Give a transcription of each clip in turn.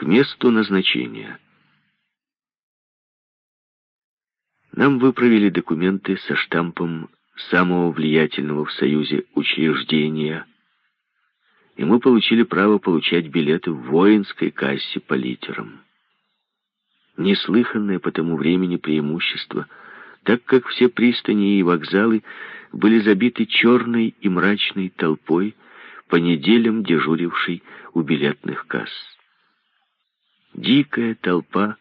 к месту назначения. Нам выправили документы со штампом самого влиятельного в Союзе учреждения, и мы получили право получать билеты в воинской кассе по литерам. Неслыханное по тому времени преимущество, так как все пристани и вокзалы были забиты черной и мрачной толпой, по неделям дежурившей у билетных касс. Дикая толпа,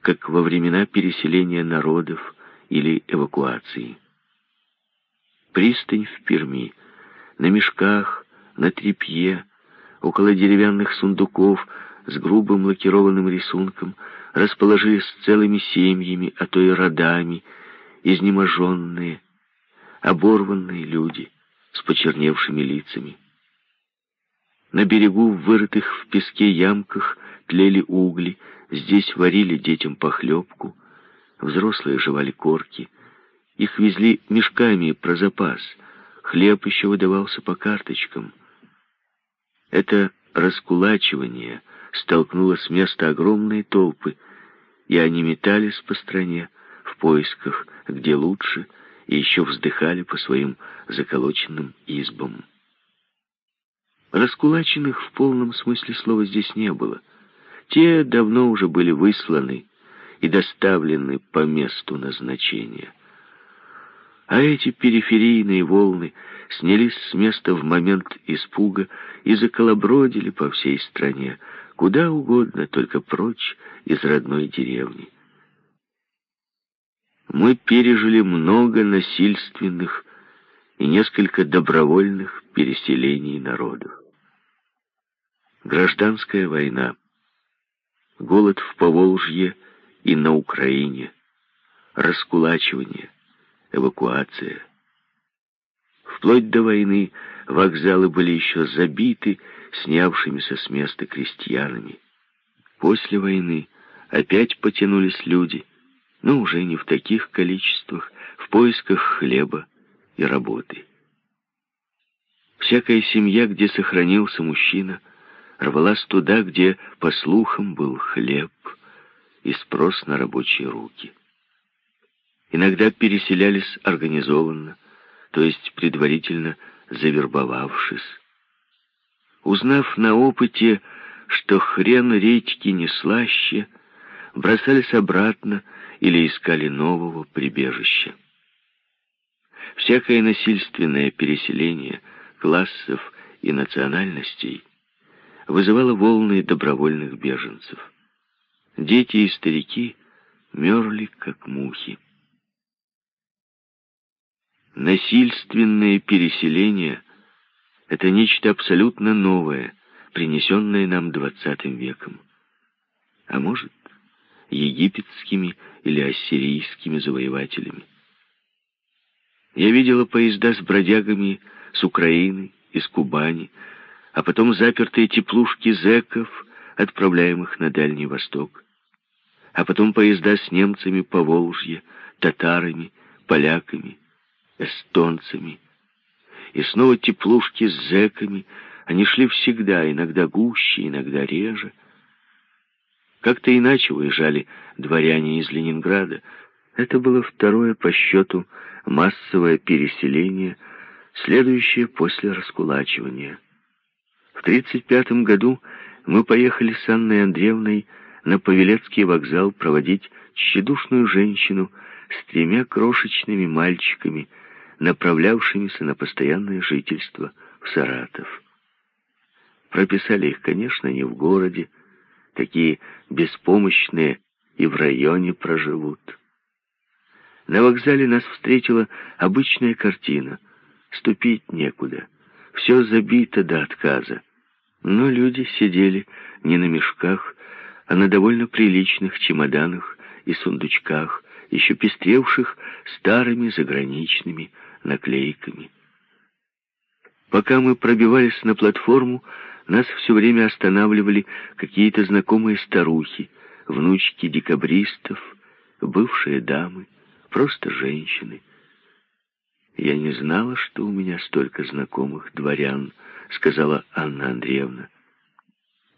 как во времена переселения народов или эвакуации. Пристань в Перми, на мешках, на тряпье, около деревянных сундуков с грубым лакированным рисунком расположились целыми семьями, а то и родами, изнеможенные, оборванные люди с почерневшими лицами. На берегу, в вырытых в песке ямках, тлели угли, здесь варили детям похлебку, взрослые жевали корки, их везли мешками про запас, хлеб еще выдавался по карточкам. Это раскулачивание столкнуло с места огромные толпы, и они метались по стране в поисках, где лучше, и еще вздыхали по своим заколоченным избам. Раскулаченных в полном смысле слова здесь не было. Те давно уже были высланы и доставлены по месту назначения. А эти периферийные волны снялись с места в момент испуга и заколобродили по всей стране, куда угодно, только прочь из родной деревни. Мы пережили много насильственных и несколько добровольных переселений народов гражданская война, голод в Поволжье и на Украине, раскулачивание, эвакуация. Вплоть до войны вокзалы были еще забиты снявшимися с места крестьянами. После войны опять потянулись люди, но уже не в таких количествах, в поисках хлеба и работы. Всякая семья, где сохранился мужчина – рвалась туда, где, по слухам, был хлеб и спрос на рабочие руки. Иногда переселялись организованно, то есть предварительно завербовавшись. Узнав на опыте, что хрен редьки не слаще, бросались обратно или искали нового прибежища. Всякое насильственное переселение классов и национальностей вызывало волны добровольных беженцев. Дети и старики мерли, как мухи. Насильственное переселение — это нечто абсолютно новое, принесенное нам двадцатым веком. А может, египетскими или ассирийскими завоевателями. Я видела поезда с бродягами с Украины, из Кубани, а потом запертые теплушки зэков, отправляемых на Дальний Восток, а потом поезда с немцами по Волжье, татарами, поляками, эстонцами, и снова теплушки с зэками, они шли всегда, иногда гуще, иногда реже. Как-то иначе уезжали дворяне из Ленинграда. Это было второе по счету массовое переселение, следующее после раскулачивания. В 1935 году мы поехали с Анной Андреевной на Павелецкий вокзал проводить тщедушную женщину с тремя крошечными мальчиками, направлявшимися на постоянное жительство в Саратов. Прописали их, конечно, не в городе, такие беспомощные и в районе проживут. На вокзале нас встретила обычная картина. Ступить некуда. Все забито до отказа. Но люди сидели не на мешках, а на довольно приличных чемоданах и сундучках, еще пестревших старыми заграничными наклейками. Пока мы пробивались на платформу, нас все время останавливали какие-то знакомые старухи, внучки декабристов, бывшие дамы, просто женщины. Я не знала, что у меня столько знакомых дворян, — сказала Анна Андреевна.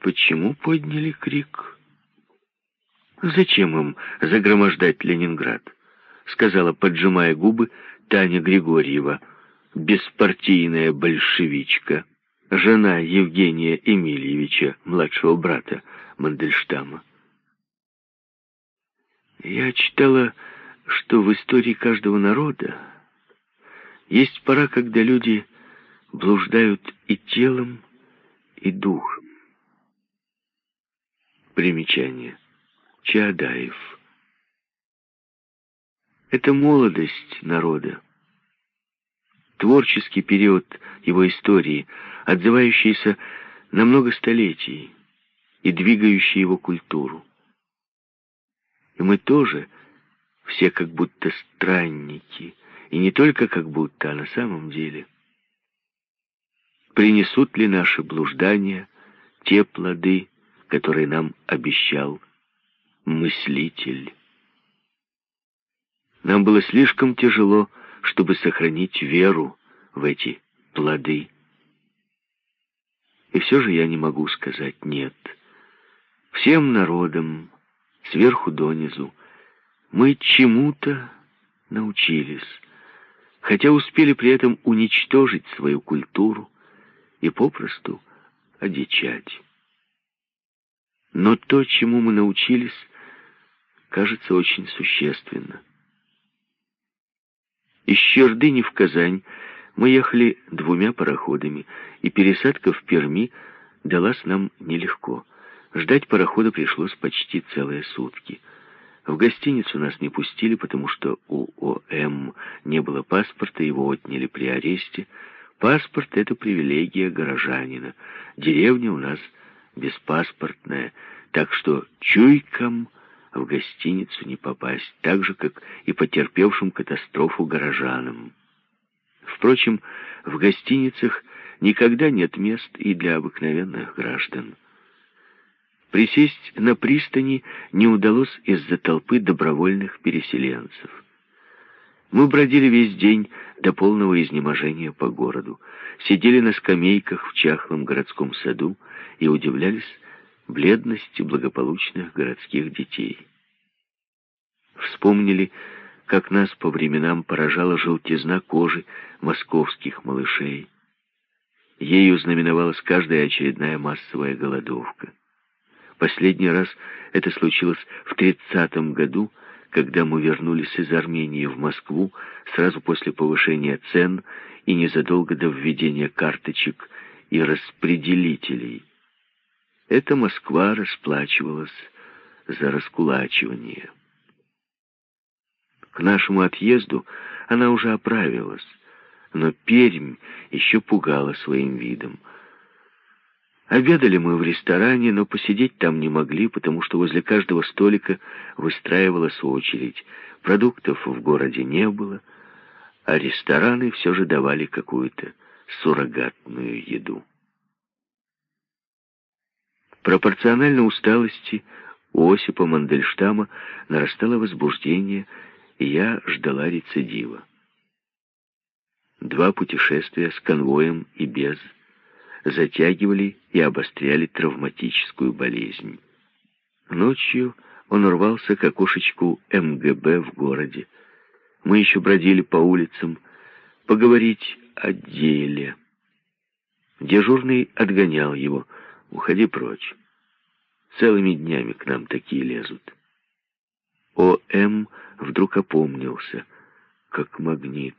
Почему подняли крик? Зачем им загромождать Ленинград? Сказала, поджимая губы, Таня Григорьева, беспартийная большевичка, жена Евгения Эмильевича, младшего брата Мандельштама. Я читала, что в истории каждого народа есть пора, когда люди блуждают и телом, и духом. Примечание. Чаадаев. Это молодость народа. Творческий период его истории, отзывающийся на много столетий и двигающий его культуру. И мы тоже все как будто странники, и не только как будто, а на самом деле. Принесут ли наши блуждания те плоды, которые нам обещал мыслитель? Нам было слишком тяжело, чтобы сохранить веру в эти плоды. И все же я не могу сказать «нет». Всем народам, сверху донизу, мы чему-то научились, хотя успели при этом уничтожить свою культуру и попросту одичать. Но то, чему мы научились, кажется очень существенно. Из Чердыни в Казань мы ехали двумя пароходами, и пересадка в Перми далась нам нелегко. Ждать парохода пришлось почти целые сутки — в гостиницу нас не пустили, потому что у ОМ не было паспорта, его отняли при аресте. Паспорт — это привилегия горожанина. Деревня у нас беспаспортная, так что чуйкам в гостиницу не попасть, так же, как и потерпевшим катастрофу горожанам. Впрочем, в гостиницах никогда нет мест и для обыкновенных граждан. Присесть на пристани не удалось из-за толпы добровольных переселенцев. Мы бродили весь день до полного изнеможения по городу, сидели на скамейках в чахлом городском саду и удивлялись бледности благополучных городских детей. Вспомнили, как нас по временам поражала желтизна кожи московских малышей. Ею знаменовалась каждая очередная массовая голодовка. Последний раз это случилось в тридцатом году, когда мы вернулись из Армении в Москву сразу после повышения цен и незадолго до введения карточек и распределителей. Эта Москва расплачивалась за раскулачивание. К нашему отъезду она уже оправилась, но Пермь еще пугала своим видом — Обедали мы в ресторане, но посидеть там не могли, потому что возле каждого столика выстраивалась очередь. Продуктов в городе не было, а рестораны все же давали какую-то суррогатную еду. Пропорционально усталости у Осипа Мандельштама нарастало возбуждение, и я ждала рецидива. Два путешествия с конвоем и без – затягивали и обостряли травматическую болезнь. Ночью он рвался к окошечку МГБ в городе. Мы еще бродили по улицам, поговорить о деле. Дежурный отгонял его. «Уходи прочь. Целыми днями к нам такие лезут». О.М. вдруг опомнился, как магнит.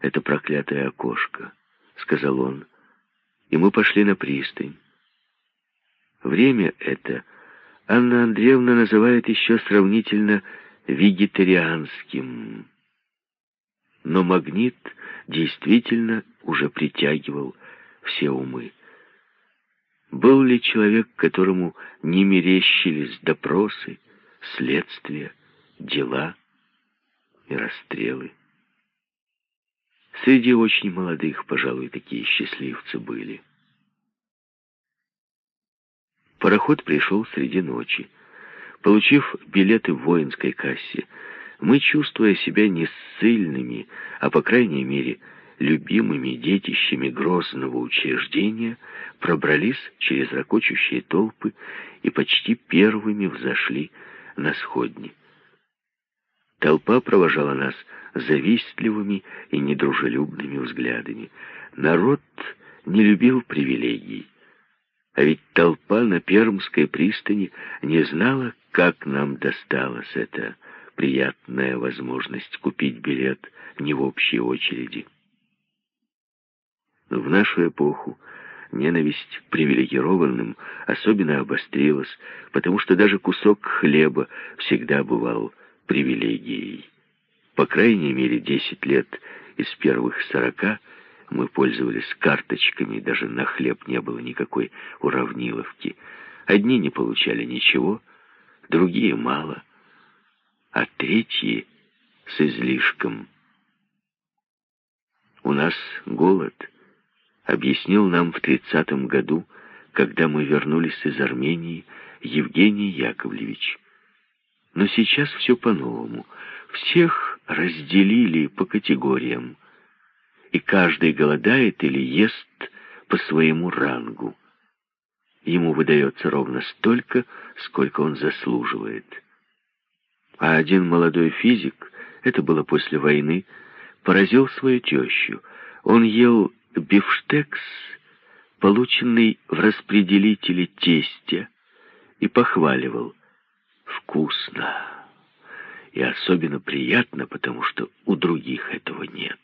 «Это проклятое окошко», — сказал он и мы пошли на пристань. Время это Анна Андреевна называет еще сравнительно вегетарианским. Но магнит действительно уже притягивал все умы. Был ли человек, которому не мерещились допросы, следствия, дела и расстрелы? Среди очень молодых, пожалуй, такие счастливцы были. Пароход пришел среди ночи. Получив билеты в воинской кассе, мы, чувствуя себя не ссыльными, а, по крайней мере, любимыми детищами грозного учреждения, пробрались через ракочущие толпы и почти первыми взошли на сходни. Толпа провожала нас завистливыми и недружелюбными взглядами. Народ не любил привилегий. А ведь толпа на Пермской пристани не знала, как нам досталась эта приятная возможность купить билет не в общей очереди. В нашу эпоху ненависть к привилегированным особенно обострилась, потому что даже кусок хлеба всегда бывал привилегией. По крайней мере, десять лет из первых сорока мы пользовались карточками, даже на хлеб не было никакой уравниловки. Одни не получали ничего, другие мало, а третьи с излишком. У нас голод — объяснил нам в тридцатом году, когда мы вернулись из Армении, Евгений Яковлевич. Но сейчас все по-новому. Всех разделили по категориям, и каждый голодает или ест по своему рангу. Ему выдается ровно столько, сколько он заслуживает. А один молодой физик, это было после войны, поразил свою тещу. Он ел бифштекс, полученный в распределителе тестя, и похваливал. Вкусно. И особенно приятно, потому что у других этого нет.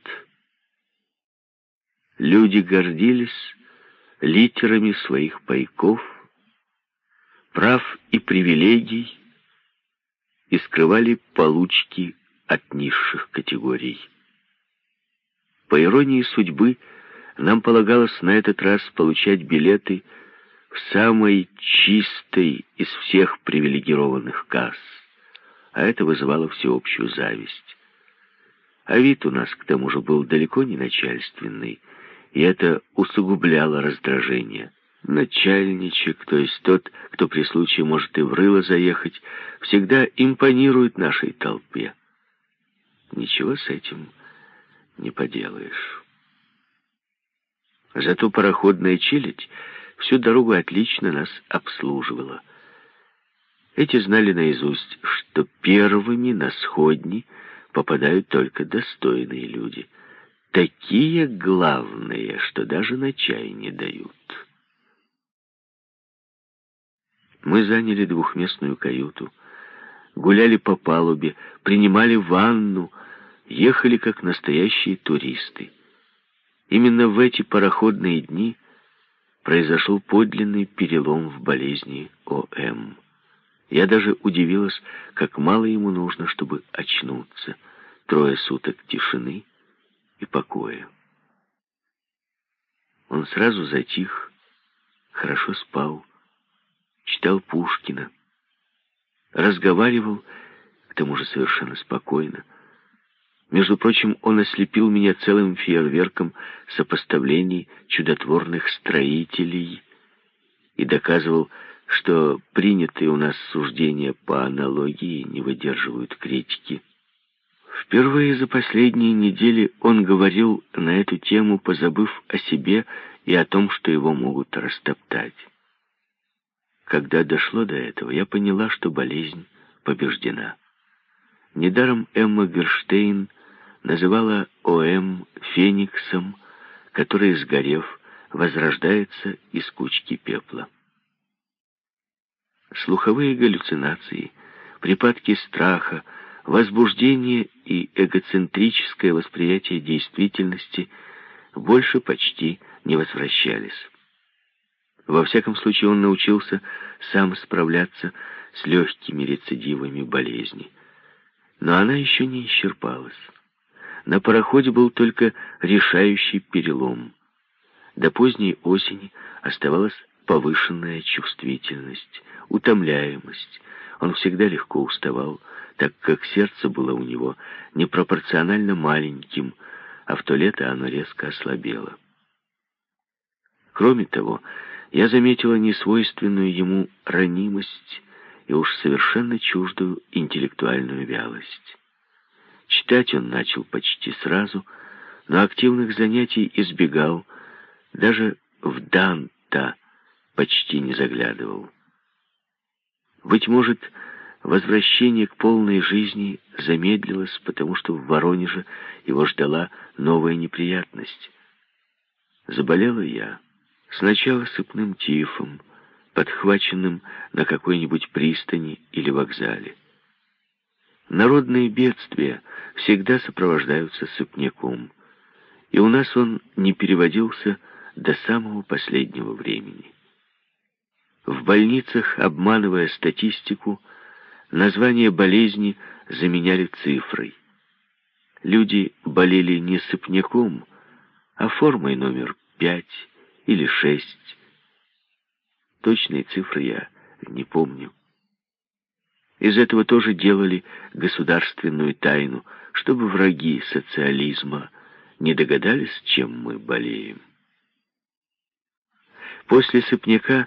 Люди гордились литерами своих пайков, прав и привилегий, и скрывали получки от низших категорий. По иронии судьбы, нам полагалось на этот раз получать билеты в самой чистой из всех привилегированных касс, а это вызывало всеобщую зависть. А вид у нас, к тому же, был далеко не начальственный, и это усугубляло раздражение. Начальничек, то есть тот, кто при случае может и в рыло заехать, всегда импонирует нашей толпе. Ничего с этим не поделаешь. Зато пароходная челядь всю дорогу отлично нас обслуживала. Эти знали наизусть, что первыми на сходни попадают только достойные люди. Такие главные, что даже на чай не дают. Мы заняли двухместную каюту, гуляли по палубе, принимали ванну, ехали как настоящие туристы. Именно в эти пароходные дни произошел подлинный перелом в болезни ОМ. Я даже удивилась, как мало ему нужно, чтобы очнуться. Трое суток тишины и покоя. Он сразу затих, хорошо спал, читал Пушкина, разговаривал, к тому же совершенно спокойно, между прочим, он ослепил меня целым фейерверком сопоставлений чудотворных строителей и доказывал, что принятые у нас суждения по аналогии не выдерживают критики. Впервые за последние недели он говорил на эту тему, позабыв о себе и о том, что его могут растоптать. Когда дошло до этого, я поняла, что болезнь побеждена. Недаром Эмма Герштейн называла ОМ фениксом, который, сгорев, возрождается из кучки пепла. Слуховые галлюцинации, припадки страха, возбуждение и эгоцентрическое восприятие действительности больше почти не возвращались. Во всяком случае, он научился сам справляться с легкими рецидивами болезни. Но она еще не исчерпалась. На пароходе был только решающий перелом. До поздней осени оставалась повышенная чувствительность, утомляемость. Он всегда легко уставал, так как сердце было у него непропорционально маленьким, а в то лето оно резко ослабело. Кроме того, я заметила несвойственную ему ранимость и уж совершенно чуждую интеллектуальную вялость. Читать он начал почти сразу, но активных занятий избегал, даже в Данта почти не заглядывал. Быть может, возвращение к полной жизни замедлилось, потому что в Воронеже его ждала новая неприятность. Заболела я. Сначала сыпным тифом, подхваченным на какой-нибудь пристани или вокзале. Народные бедствия всегда сопровождаются сыпняком, и у нас он не переводился до самого последнего времени. В больницах, обманывая статистику, название болезни заменяли цифрой. Люди болели не сыпняком, а формой номер пять или шесть. Точные цифры я не помню. Из этого тоже делали государственную тайну, чтобы враги социализма не догадались, чем мы болеем. После сыпняка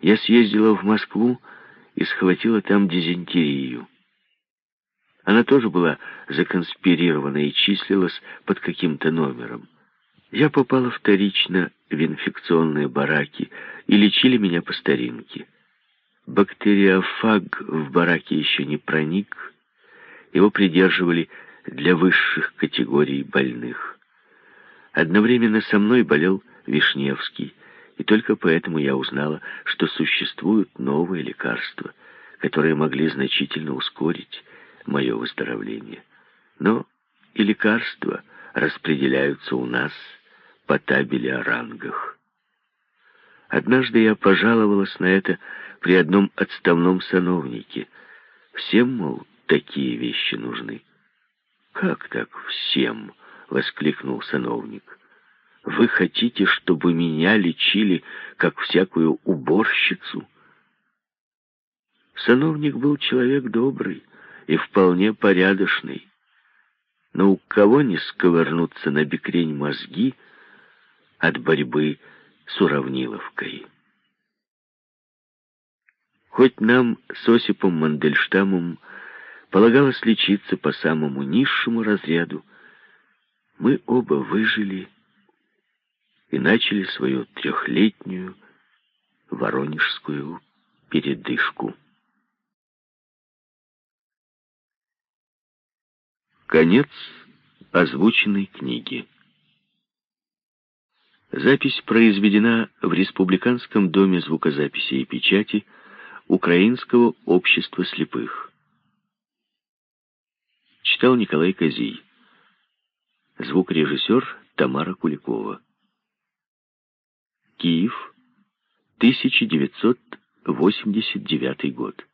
я съездила в Москву и схватила там дизентерию. Она тоже была законспирирована и числилась под каким-то номером. Я попала вторично в инфекционные бараки, и лечили меня по старинке. Бактериофаг в бараке еще не проник, его придерживали для высших категорий больных. Одновременно со мной болел Вишневский, и только поэтому я узнала, что существуют новые лекарства, которые могли значительно ускорить мое выздоровление. Но и лекарства распределяются у нас по табели о рангах. Однажды я пожаловалась на это при одном отставном сановнике. Всем, мол, такие вещи нужны. «Как так всем?» — воскликнул сановник. «Вы хотите, чтобы меня лечили, как всякую уборщицу?» Сановник был человек добрый и вполне порядочный. Но у кого не сковырнуться на бекрень мозги от борьбы с Уравниловкой? Хоть нам с Осипом Мандельштамом полагалось лечиться по самому низшему разряду, мы оба выжили и начали свою трехлетнюю воронежскую передышку. Конец озвученной книги. Запись произведена в Республиканском доме звукозаписи и печати Украинского общества слепых. Читал Николай Козий. Звукорежиссер Тамара Куликова. Киев, 1989 год.